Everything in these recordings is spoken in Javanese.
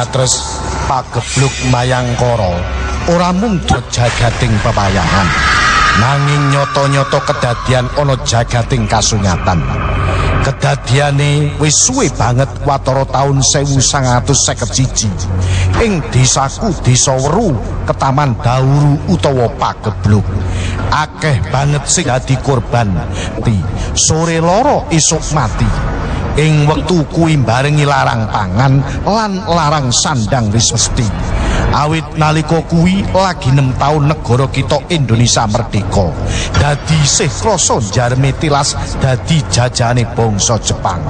Jimatres pagebluk mayangkara ora mung jagating pepayangan nanging nyoto-nyoto kedadian ana jagating kasunyatan. Kedadiane wis suwe banget watara taun 1951 ing desaku desa weru ketaman dauru utawa pagebluk. Akeh banget sing dadi korban. Ti sore loro esuk mati ing wektu kuwi barengi larang pangan lan larang sandang wis mesti awit nalika kuwi lagi 6 taun negara kita Indonesia merdeka. Dadi sih krasa jarme tilas dadi jajane bangsa Jepang.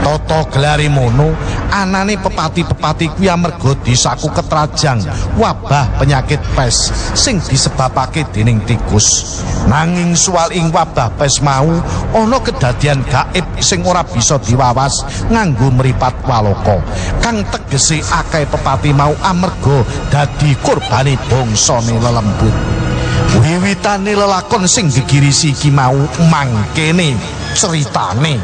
Toto gelare mono anane pepati-pepati kuwi amarga desaku ketrajang wabah penyakit pes sing disebabake dening tikus. Nanging soal ing wabah pes mau ana kedadian gaib sing ora bisa diwawas nganggo meripat waloko kang tegese akeh pepati mau amarga dadi korbane bangsane lelembut. Wiwitane lelakon sing gegirisi iki mau mangkene ceritane.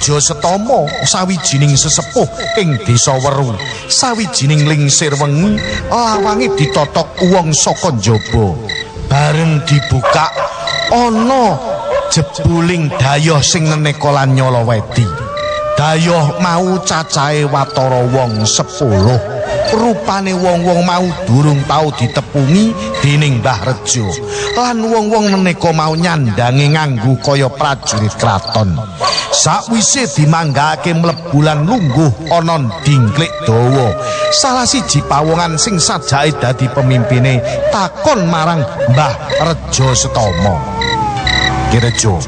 Rejo Setomo sawijining sesepuh ing desa Weru. Sawijining lingsir wengi lawange ditotok wong saka njaba. Bareng dibuka ana jebuling dayoh sing neneka lan nyolowedi dayoh mau cacahe watara wong 10 rupane wong-wong mau durung tau ditepungi dening Mbah Rejo. Lan wong-wong meneka mau nyandangi nganggo kaya prajurit kraton. Sakwise dimanggake mlebu lan lungguh ana dingklik dawa. Salah siji pawongan sing sajake dadi pemimpine takon marang Mbah Rejo Setomo. Kirejo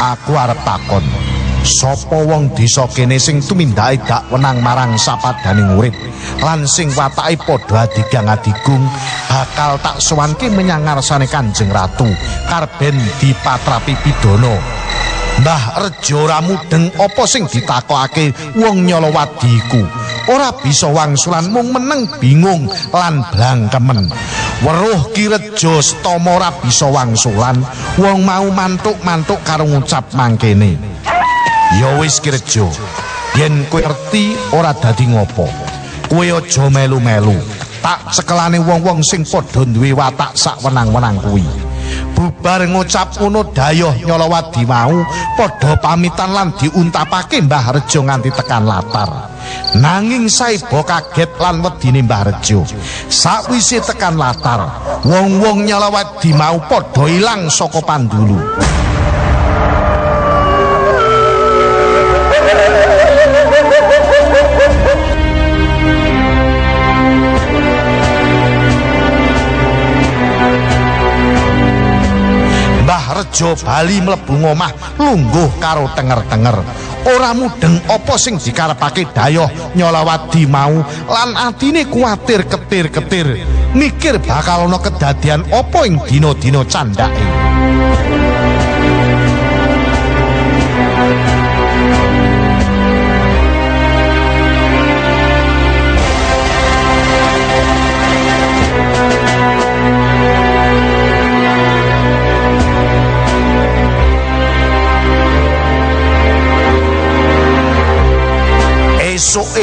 aku arep takon Sopo wong desa kene sing tumindake dak wenang marang sapadaning urip lan sing watake padha adigang adigung bakal tak sowanke menyang ngarsane Kanjeng Ratu karben dipatrapi pidana. Mbah Rejo ora mudeng apa sing ditakokake wong nyolowadi iku? Ora bisa wangsulan mung meneng bingung lan blangkemen. Weruh Ki Rejo Stama ora bisa wangsulan wong mau mantuk-mantuk karo ngucap mangkene Ya wis Kirjo. Yen kowe ngerti ora dadi ngopo. Kowe aja melu-melu. Tak cekelane wong-wong sing padha duwe watak sak wenang-wenang kuwi. Bubar ngucap ngono dayoh nyolowadi mau padha pamitan lan diuntapake Mbah Rejo nganti tekan latar. Nanging saibo kaget lan wedine Mbah Rejo. Sakwise tekan latar, wong-wong nyolowadi mau padha ilang saka pandulu. Rejo Bali mlebu ngomah lungguh karo tenger-tenger. Ora mudeng apa sing dikarepake dayoh nyolawadi mau lan atine kuatir ketir-ketir mikir bakal ana kedadian apa ing dina-dina candhake.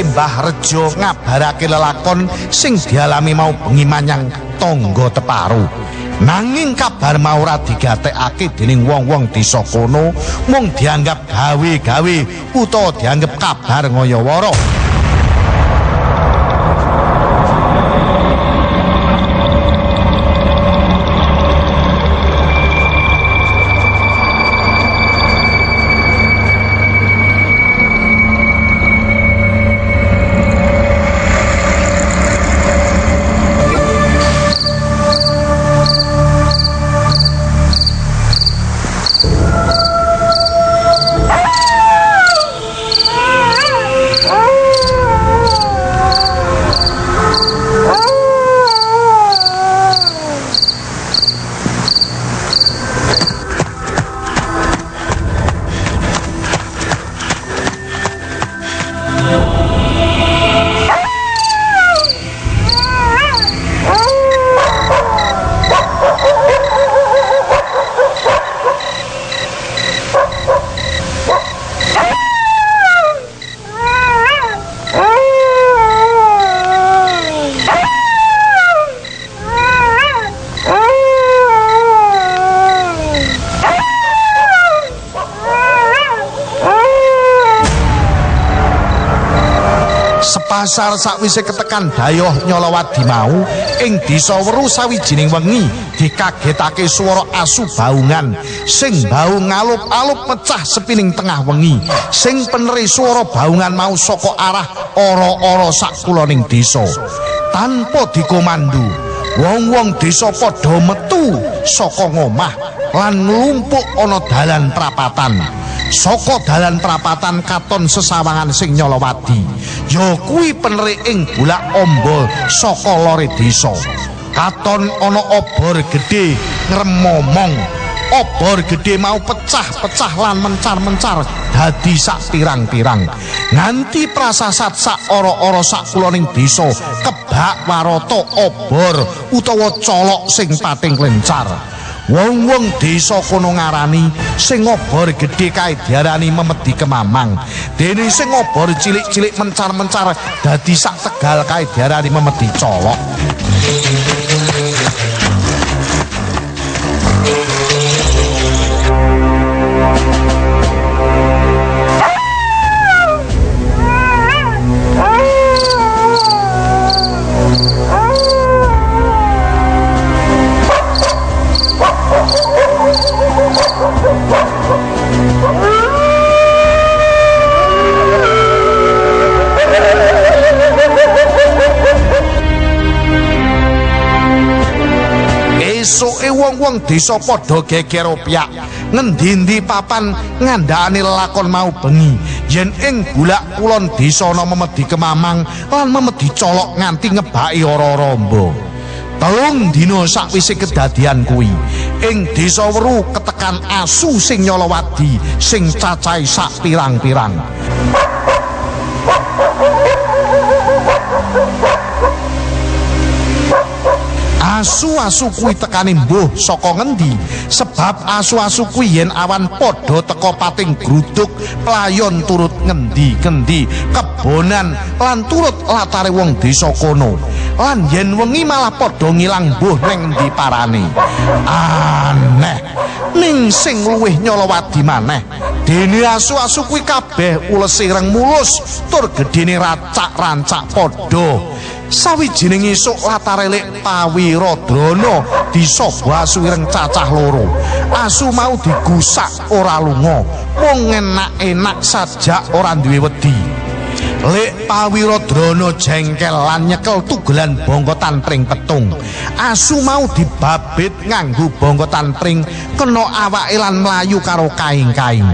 Mbah Rejo ngabarake lelakon sing dialami mau bengi manyang tangga teparu. Nanging kabar mau ora digatekake dening wong-wong desa kono, mung dianggap gawe-gawe utawa dianggap kabar ngayawara. Kepasar sakwise ketekan dayoh nyolowadi mau ing desa weru sawijining wengi dikagetake swara asu baungan. Sing baung alup-alup mecah sepining tengah wengi. Sing peneri swara baungan mau saka arah ora-ora sakuloning desa. Tanpa dikomandu wong-wong desa padha metu saka ngomah lan nglumpuk ana dalan prapatan saka dalan prapatan katon sesawangan sing nyolowadi. Ya kuwi penerik ing bulak ombo saka lore desa. Katon ana obor gedhe ngremomong. Obor gedhe mau pecah-pecah lan mencar-mencar dadi sak pirang-pirang. Nganti prasasat sak ora-ora sak kuloning desa kebak waroto obor utawa colok sing pating lencar Wong-wong desa kono ngarani sing obor gedhe kae diarani memedi kemamang. Dene sing obor cilik-cilik mencar-mencar dadi sak tegal kae diarani memedi colok. Desa padha geger opyak ngendi-endi papan ngandhane lakon mau bengi? Yen ing bulak kulon desa ana memedi kemamang lan memedi colok nganti ngebaki ora rombo telung dina sakwise kedadian kuwi. Ing desa weru ketekan asu sing nyolowadi sing cacahe sak pirang-pirang asu-asu kuwi tekane mbuh saka ngendi? Sebab asu-asu kuwi yen awan padha teka pating gruduk playon turut ngendi-kendi kebonan lan turut latare wong desa kono. Lan yen wengi malah padha ngilang mbuh ning endi parane? Aneh. Ning sing luwih nyolowadi maneh dene asu-asu kuwi kabeh ulesi reng mulus tur gedene racak-rancak padha sawijining esuk latarelik Pawiradrana disoba asu ireng cacah loro. Asu mau digusak ora lunga, mung enak-enak sajak ora duwe wedi. Lek Pawiradrana jengkel lan nyekel tugelan bongkotan pring petung. Asu mau dibabit nganggo bongkotan pring kena awake lan mlayu karo kaing-kaing.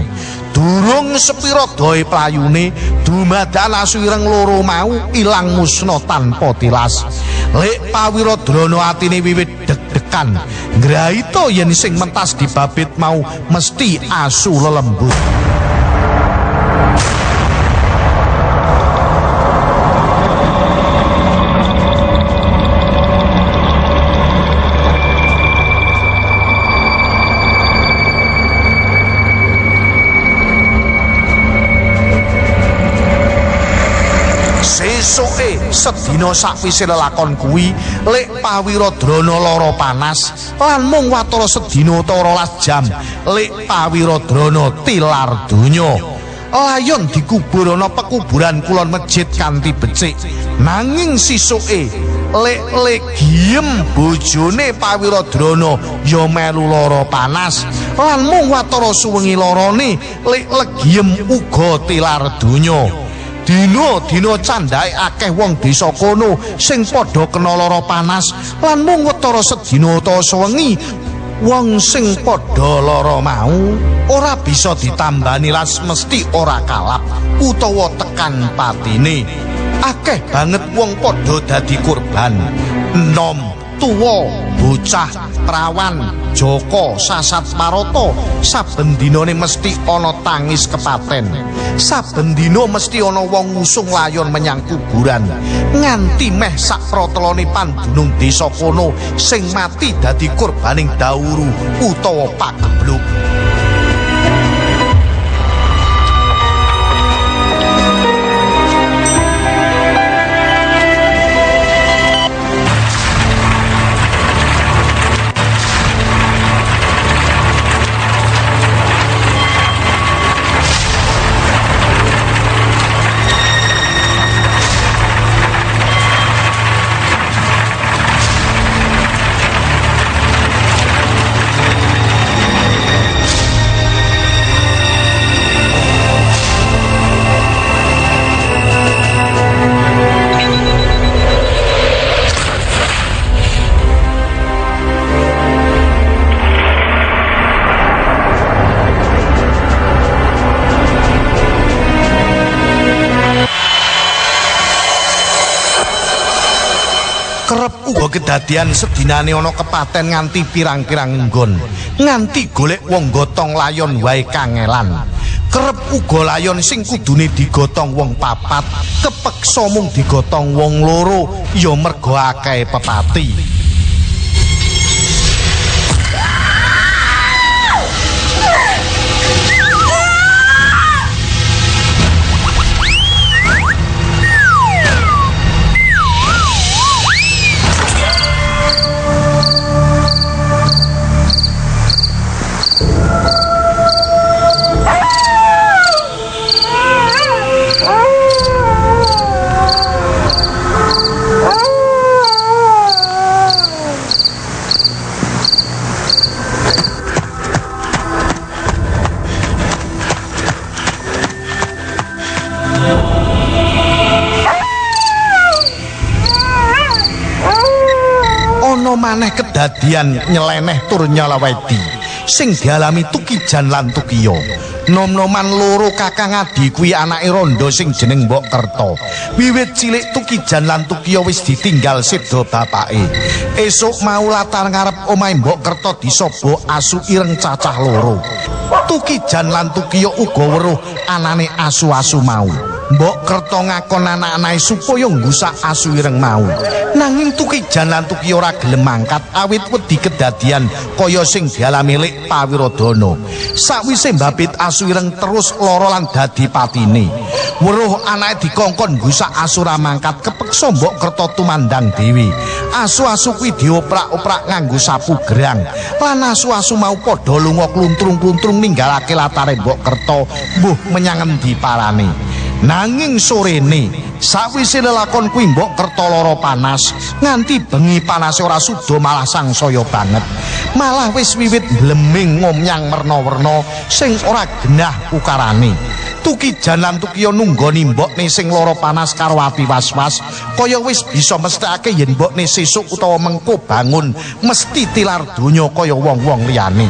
durung sepira doe playune dumadakan asu ireng loro mau ilang musna tanpa tilas lek pawirodrana atine wiwit deg-degan ngraita yen sing mentas dibabit mau mesti asu lelembut sedina sakwise lelakon kuwi lek Pawiradrana lara panas lan mung watara sedina utawa 12 jam lek Pawiradrana tilar donya. Layon dikubur ana pekuburan kulon masjid kanthi becik. Nanging sisuke lek lek giem bojone Pawiradrana ya melu lara panas lan mung watara suwengi larane lek legiem uga tilar donya Dino-dino candhae akeh wong desa kono sing padha kena lara panas lan mung wetara sedina utawa sewengi wong sing padha lara mau ora bisa ditambani ras mesti ora kalap utawa tekan patine. Akeh banget wong padha dadi kurban enom tuwa bocah prawan Joko Sasat Maroto. Saben dinane mesti ana tangis kepaten. Saben dina mesti ana wong ngusung layon menyang kuburan. Nganti meh sak protelone pandunung desa kono sing mati dadi korbaning dauru utawa pagebluk kedadian sedinane ana kepaten nganti pirang-pirang nggon. Nganti golek wong gotong layon wae kangelan. Kerep uga layon sing kudune digotong wong papat, kepeksa mung digotong wong loro ya mergo akeh pepati. Kedadian nyeleneh tur nyalawedi sing dialami Tukijan lan Tukiyo. Nom-noman loro Kakang Adi kuwi anake Rondo sing jeneng Mbok Kerto. Wiwit cilik Tukijan lan Tukiyo wis ditinggal sedo bapake. Esuk mau latar ngarep omahe Mbok Kerto disobo asu ireng cacah loro. Tukijan lan Tukiyo uga weruh anane asu-asu mau. Mbok kerto ngakon anak-anake supaya nggusak asu ireng mau. Nanging Tuki Jalan Tuki ora gelem mangkat awit wedi kedadian kaya sing dialami Lek Pawiradana. Sakwise mbabit asu ireng terus lara lan dadi patine. Weruh anake dikongkon nggusak asu ra mangkat kepeksa Mbok kerto tumandang dewi. Asu-asu kuwi dioprak-oprak nganggo sapu gerang. Lan asu-asu mau padha lunga kluntrung-kluntrung ninggalake latare Mbok kerto mbuh menyang endi parane. Nanging sorene, sawise lelakon kuwi mbok kerta lara panas, nganti bengi panas ora sudo malah sangsaya banget. Malah wis wiwit bleming ngomyang merna-werna sing ora genah ukarane. Tuki jalan tukiyo nunggoni mbokne sing lara panas karo ati was-was, kaya wis bisa mesthake yen mbokne sesuk utawa mengko bangun mesti tilar donya kaya wong-wong liyane.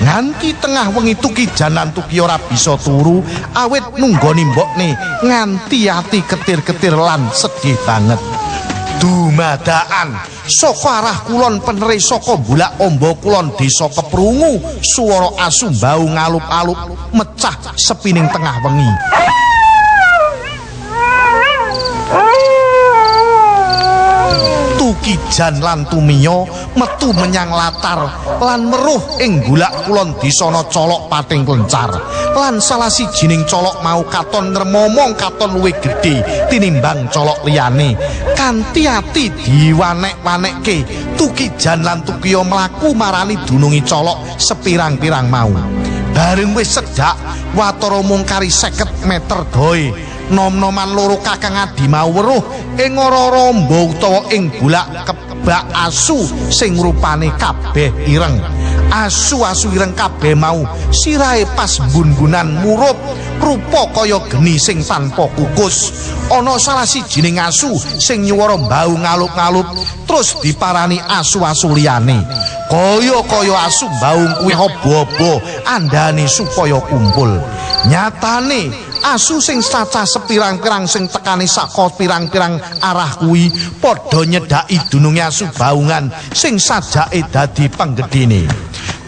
Nganti tengah wengi tuki janan tuki ora bisa turu awet nunggoni mbokne nganti ati ketir-ketir lan sedih banget. Dumadaan! Saka arah kulon peneri saka bulak ombo kulon desa keprungu suara asu bau ngalup-alup mecah sepining tengah wengi Tukijan lan Tumiyo metu menyang latar lan meruh ing gulak kulon disana colok pating klencar lan salah sijining colok mau katon ngremomong katon luwih gedhe tinimbang colok liyane. Kanthi ati diwanek-wanekke Tukijan lan Tukiyo mlaku marani dunungi colok sepirang-pirang mau. Bareng wis sedak watara mung kari 50 meter doe nom-noman loro kakang adi mau weruh ing ora rombo utawa ing bulak kebak asu sing rupane kabeh ireng. Asu-asu ireng kabeh mau sirahe pas bun-bunan murup rupa kaya geni sing tanpa kukus. Ana salah sijining asu sing nyuwara bau ngalup-ngalup terus diparani asu-asu liyane. Kaya-kaya asu bau kuwi hobo-hobo andane supaya kumpul. Nyatane asu sing cacah sepirang-pirang sing tekani saka pirang-pirang arah kuwi padha nyedhaki dununge asu baungan sing sajake dadi penggedine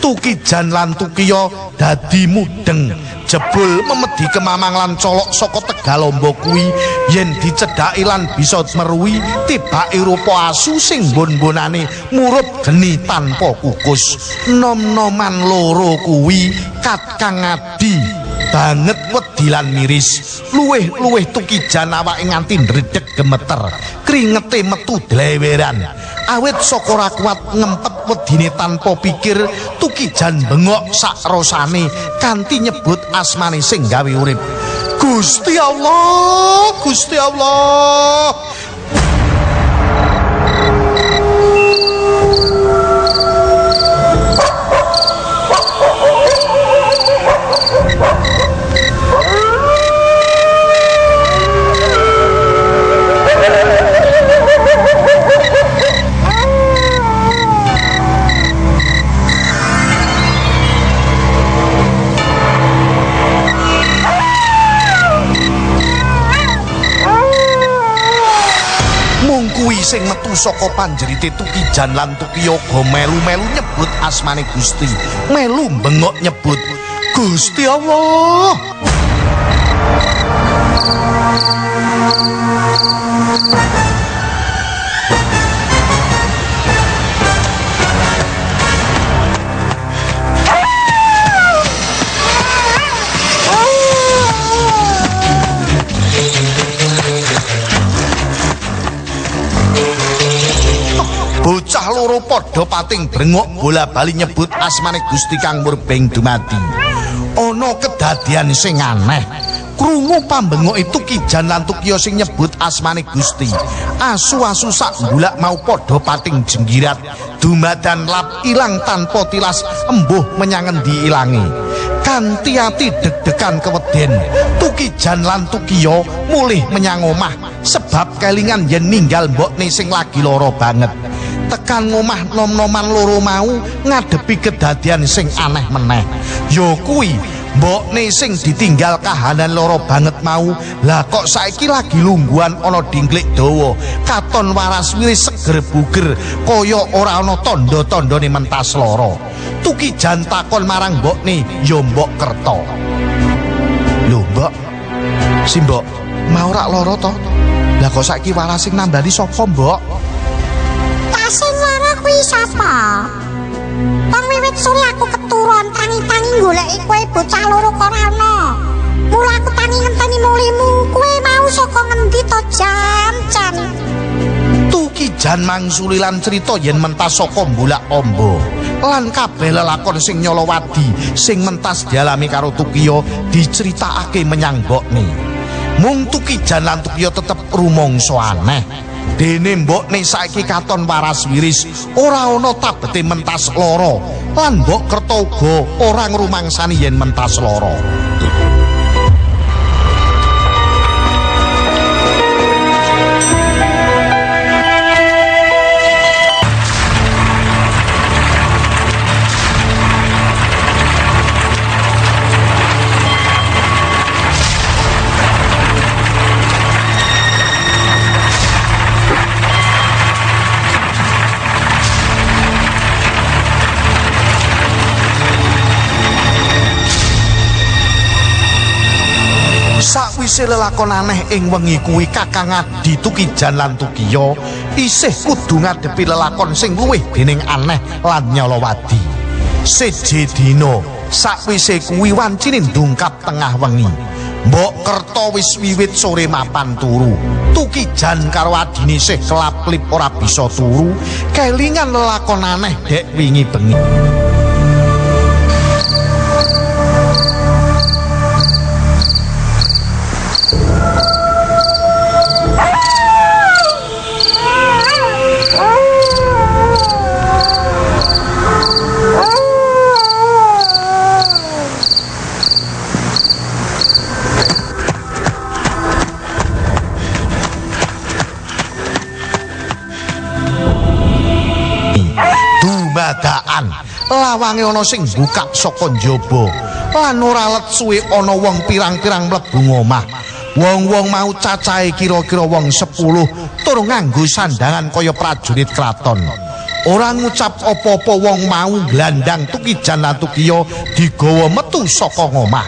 tukijan lan tukiyo dadi mudeng. Jebul memedi kemamang lan colok saka tegalombo kuwi yen dicedhaki lan bisa meruwi tibake rupa asu sing bon-bonane murup geni tanpa kukus. Nom-noman loro kuwi kat kang adi banget wedilan miris. Luweh-luweh tukijan awake nganti ndredeg gemeter kringete metu dleweran awet saka ora kuat ngempet wedine tanpa pikir tukijan bengok sak rosane kanthi nyebut asmane sing gawe urip. Gusti Allah Gusti Allah sing metu saka panjerite Tukijan lan Tukiyoga melu-melu nyebut asmane Gusti. Melu bengok nyebut Gusti Allah. Loro padha pating brengok bola-bali nyebut asmane Gusti Kang Murbeng dumati. Ana kedadian sing aneh. Krungu pambengok itu Kijan lan Tukiyo sing nyebut asmane Gusti. Asu-asu sak bulak mau padha pating jenggirat. Dumadan lap ilang tanpa tilas embuh menyang endi ilange. Kanti deg-degan keweden. Tukijan lan Tukiyo mulih menyang omah sebab kelingan yen ninggal mbokne sing lagi lara banget. Tekan ngomah nom-noman loro mau ngadepi kedadian sing aneh meneh. Yo kuwi mbokne sing ditinggal kahanan loro banget mau. Lah kok saiki lagi lungguhan ana dingklik dawa, katon waras wiris seger buger kaya ora ana tanda-tandane mentas lara. Tuki jan takon marang mbokne, yo mbok kerto. Lho, mbok. Si mbok mau rak lara to? Lah kok saiki waras sing nambani sapa, mbok? Sapa? Wong wiwit sore aku keturun tangi-tangi goleki kowe bocah loro kok ora ana. Mula aku tangi ngenteni mulimu, kowe mau saka ngendi to jan-jan? Tuki jan mangsuli lan cerita yen mentas saka mbulak ombo. Lan kabeh lelakon sing nyolowadi sing mentas dialami karo Tukiyo diceritakake menyang mbokne. Mung Tuki jan lan Tukiyo tetep rumangsa aneh. Dene mbokne saiki katon waras wiris, ora ana tabete mentas lara. Lan mbok kerta uga ora ngrumangsani yen mentas lara. Sakwise lelakon aneh ing wengi kuwi Kakang Adi Tukijan lan Tukiyo isih kudu ngadepi lelakon sing luwih dening aneh lan nyolowadi. Seje dina sakwise kuwi wancine ndungkap tengah wengi. Mbok Kerto wis wiwit sore mapan turu. Tukijan karo adine isih kelap-klip ora bisa turu, kelingan lelakon aneh dek wingi bengi. Lawange ana sing buka saka njaba lan ora let suwe ana wong pirang-pirang mlebu ngomah. Wong-wong mau cacahe kira-kira wong 10 tur nganggo sandangan kaya prajurit kraton. Ora ngucap apa-apa wong mau glandang Tukijan lan Tukiyo digawa metu saka ngomah.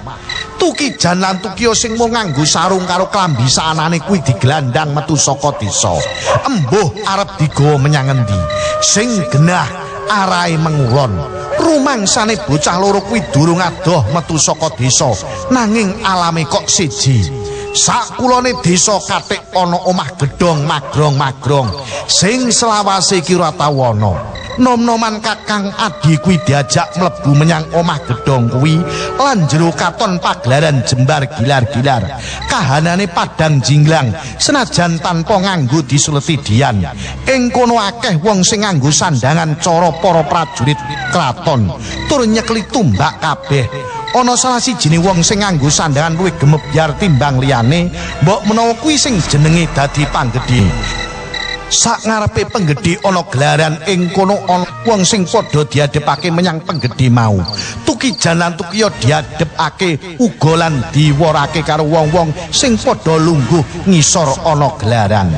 Tukijan lan Tukiyo sing mau nganggo sarung karo klambi sanane kuwi diglandang metu saka desa. Embuh arep digawa menyang endi? Sing genah arahe mengulon. Rumangsane bocah loro kuwi durung adoh metu saka desa, nanging alame kok siji. Sakulone desa katik ana omah gedhong magrong-magrong sing selawase kira tawana. Nom-noman Kakang Adi kuwi diajak mlebu menyang omah gedhong kuwi lan jero katon pagelaran jembar gilar-gilar. Kahanane padang jinglang senajan tanpa nganggo disuleti dian. Ing kono akeh wong sing nganggo sandangan cara para prajurit kraton tur nyekli tumbak kabeh. ana salah sijine wong sing nganggo sandangan luwih gemebyar timbang liyane mbok menawa kuwi sing jenenge dadi panggedhi sak ngarepe penggedhi ana gelaran ing kono ana wong sing padha diadepake menyang penggedhi mau. Tuki jalan tukiyo diadepake uga lan diworake karo wong-wong sing padha lungguh ngisor ana gelaran.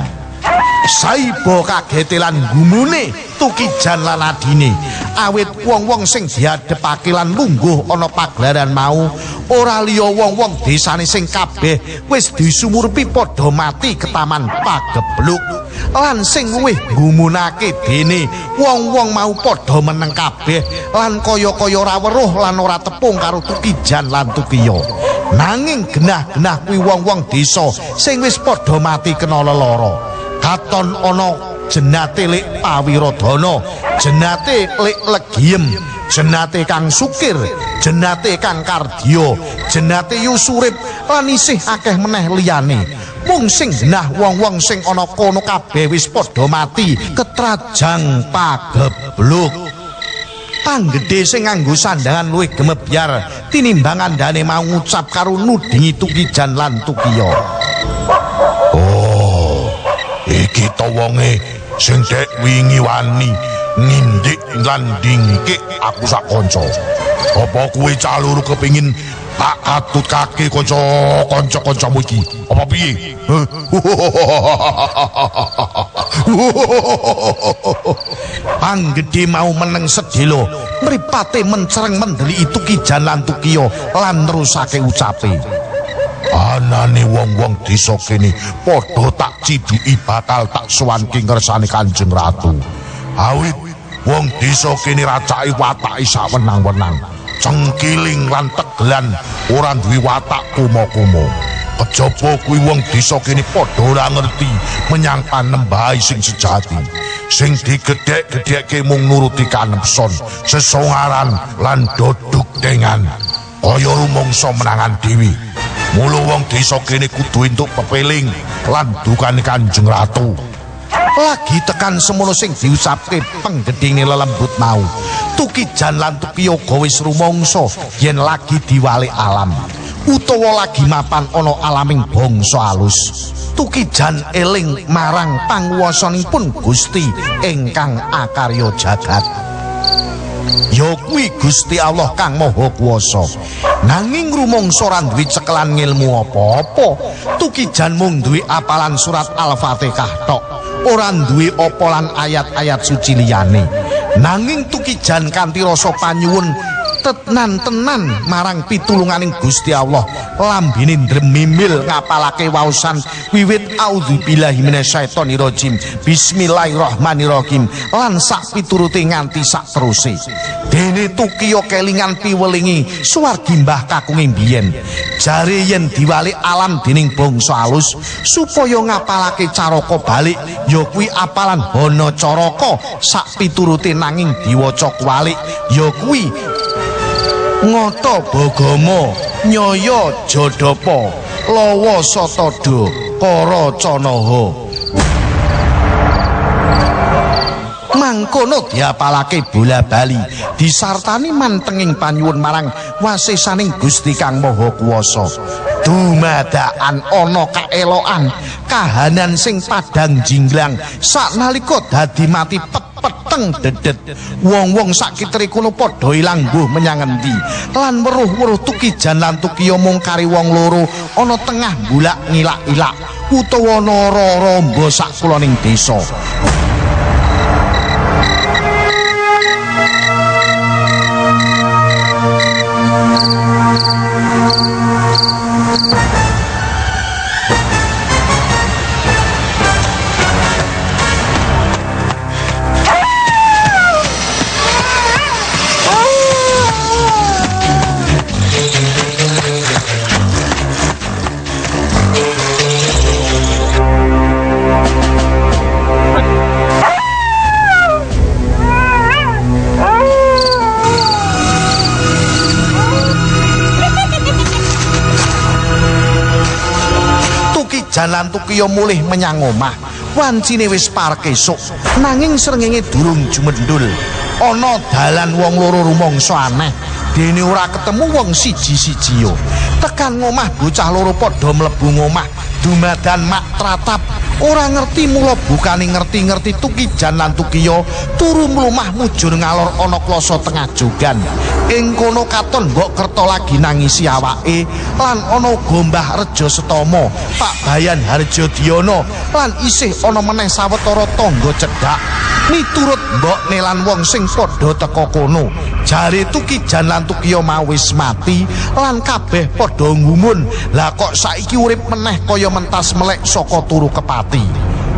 Saiba kagete lan gumune Tukijan lan adine. Awit wong-wong sing diadepake lan lungguh ana pagelaran mau ora liya wong-wong desane sing kabeh wis disumurpi padha mati ketaman pagebluk. Lan sing luwih gumunake dene wong-wong mau padha meneng kabeh lan kaya-kaya ora weruh lan ora tepung karo Tukijan lan Tukiyo. Nanging genah-genah kuwi wong-wong desa sing wis padha mati kena lelara. katon ana jenate lek pawiradana jenate lek legiem jenate kang sukir jenate kang kardio jenate yusurip lan isih akeh meneh liyane. Mung sing genah wong-wong sing ana kono kabeh wis padha mati ketrajang pagebluk. Panggede sing nganggo sandangan luwih gemebyar tinimbang andane mau ngucap karo nudingi tukijan lan tukiyo iki to wonge sing dek wingi wani nindik lan dingkik aku sak kanca. Apa kuwi caluru kepingin tak atut kaki kanca kanca kancamu iki? Apa piye? Panggede mau meneng sedelo mripate mencereng mendeli itu kijan lan tukiyo lan nerusake ucape anane wong-wong desa kene padha tak ciduki bakal tak suwanki ngersane Kanjeng Ratu. Awit wong desa kene racake watake sawenang-wenang, cengkiling lan tegelan ora duwe watak kumo-kumo. Kejaba kuwi wong desa kene padha ora ngerti menyang panembahe sing sejati. Sing digedhek-gedhekke mung nuruti kanemson, sesongaran lan doduk dengan kaya rumangsa menangan dewi. Mula wong desa kene kudu entuk pepeling lan dukane Kanjeng Ratu. Lagi tekan semono sing diusapke penggedhinge lelembut mau. Tukijan lan Tukiyoga wis rumangsa yen lagi diwalik alam utawa lagi mapan ana alaming bangsa alus. Tukijan eling marang panguwasanipun Gusti ingkang akarya jagat. Ya kuwi Gusti Allah kang Maha Kuwasa. Nanging rumangsa ora duwe cekelan ngilmu apa-apa. Tukijan mung duwe apalan surat Al-Fatihah tok. Ora duwe opolan ayat-ayat suci liyane. Nanging Tukijan kanthi rasa panyuwun tenan-tenan marang pitulunganing Gusti Allah. Lambene dremimil ngapalake waosan wiwit auzubillahi minasyaitonirrajim. Bismillahirrahmanirrahim. Lan sak piturute nganti sak teruse dene tukiyo kelingan piwelingi. Suwargi mbah kakunge biyen jare yen diwalik alam dening bangsa alus supaya ngapalake caraka balik ya kuwi apalan hono caraka sak piturute nanging diwaca kwalik ya kuwi Ngata Bagama Nyaya Jodapa Lawa Satada Kara Canaha Mangkono diapalake bola bali disartani mantenging panyuwun marang wasisaning Gusti Kang Maha Kuwasa dumadakan ana kaelokan kahanan sing padang jinglang saknalika dadi mati pet peteng dedet. Wong-wong padha ilang mbuh menyang endi lan weruh-weruh tukijan lan tukiya mung kari wong loro ana tengah bulak ngilak-ilak utawa nara ramba sak kuloning desa. jalan tukiyo mulih menyang omah. Wancine wis parek esuk. Nanging srengenge durung jumendul ana dalan wong loro rumangsa aneh. Dene ora ketemu wong siji-siji yo. Tekan ngomah bocah loro padha mlebu ngomah. Dumadan mak tratap ora ngerti mula bukane ngerti-ngerti tukijan lan tukiyo turu mlumah mujur ngalor ana kloso tengah jogan. Ing kono katon mbok kerto lagi nangisi awake lan ana uga Mbah Rejo Setomo Pak Bayan Harjo Diono lan isih ana meneh sawetara tangga cedhak. Miturut mbok nelan wong sing padha teka kono jare Tukijan lan Tukiyo mawis mati lan kabeh padha ngumun. Lah kok saiki urip meneh kaya mentas melek saka turu kepati?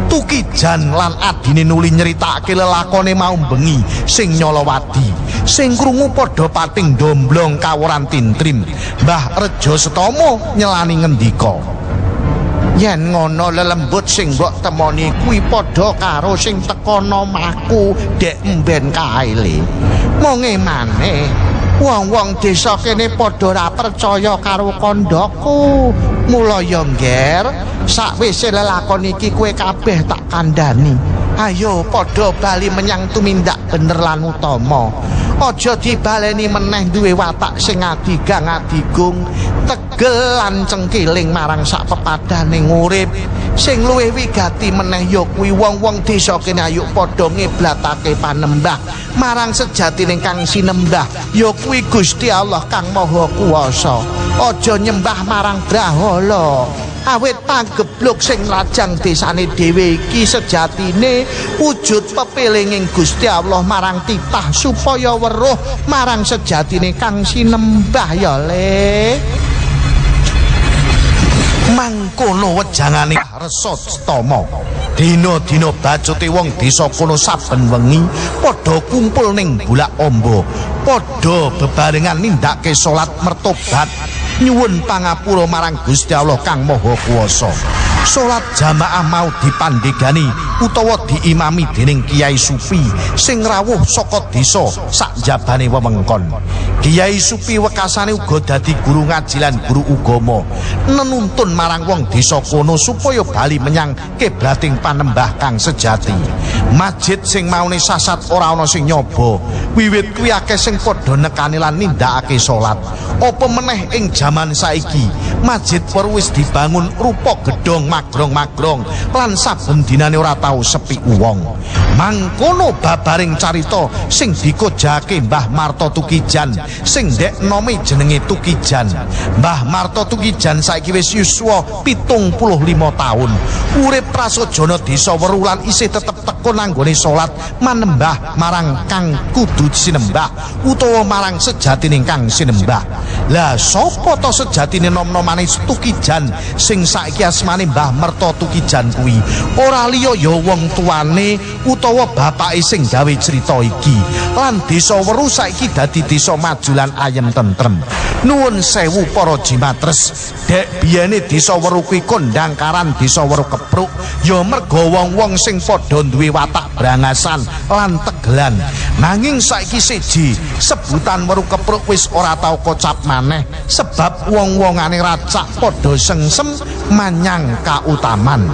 Tukijan lan adine nuli nyeritakake lelakone mau bengi sing nyolowadi sing krungu padha pating domblong kawuran tintrim Mbah Rejo Setomo nyelani ngendika yen ngono lelembut sing mbok temoni kuwi padha karo sing teka nomaku dek mben kaile monge maneh wong-wong desa kene padha ora percaya karo kandhaku mula yo ngger sakwise lelakon iki kowe kabeh tak kandhani. Ayo padha bali menyang tumindak bener lan utama aja dibaleni meneh duwe watak sing adigang adigung tegel lan cengkiling marang sak pepadane urip sing luwih wigati meneh kuwi wong-wong desa kene ayo padha ngiblatake panembah. Marang sejatine kang sinembah ya kuwi Gusti Allah kang Maha Kuwasa aja nyembah marang brahala. Awit panggebluk sing lajang desane dhewe iki sejatine wujud pepelinging Gusti Allah marang titah supaya weruh marang sejatine kang sinembah ya le. Mangkono wejangane resa stama dina-dina bacute wong desa kono saben wengi padha kumpul ning bulak ombo padha bebarengan nindakake salat mertobat nyuwun pangapura marang Gusti Allah kang Maha Kuwasa. Salat jamaah mau dipandhegani utawa diimami dening Kiai Sufi sing rawuh saka desa sak jabane wewengkon. Kiai Sufi wekasane uga dadi guru ngaji lan guru agama, nenuntun marang wong desa kono supaya bali menyang kiblating panembah kang sejati. Masjid sing maune sasat ora ana sing nyoba. Wiwit kuwi akeh sing padha nekani lan nindakake salat. Apa meneh ing jaman saiki, masjid perwis dibangun rupa gedhong magrong-magrong lan saben dinane ora tau sepi wong. Mangkono babaring carita sing dikojake Mbah Marto Tukijan sing ndek nome jenenge Tukijan. Mbah Marto Tukijan saiki wis yuswa 75 taun. Urip prasojana desa Werulan isih tetep teko nanggone salat manembah marang kang kudu sinembah utawa marang sejatine kang sinembah. Lah sapa to sejatine nom-nomane Tukijan sing saiki asmane Mbah Merto Tukijan kuwi? Ora liya ya wong tuane utawa bapake sing gawe cerita iki. Lan desa Weru saiki dadi desa maju lan ayem tentrem. Nuwun sewu para jimatres. Dek biyene desa Weru kuwi kondang karan desa Weru kepruk ya merga wong-wong sing padha duwe watak brangasan lan tegelan. Nanging saiki siji sebutan Weru kepruk wis ora tau kocap maneh sebab wong-wongane racak padha sengsem manyang kautaman.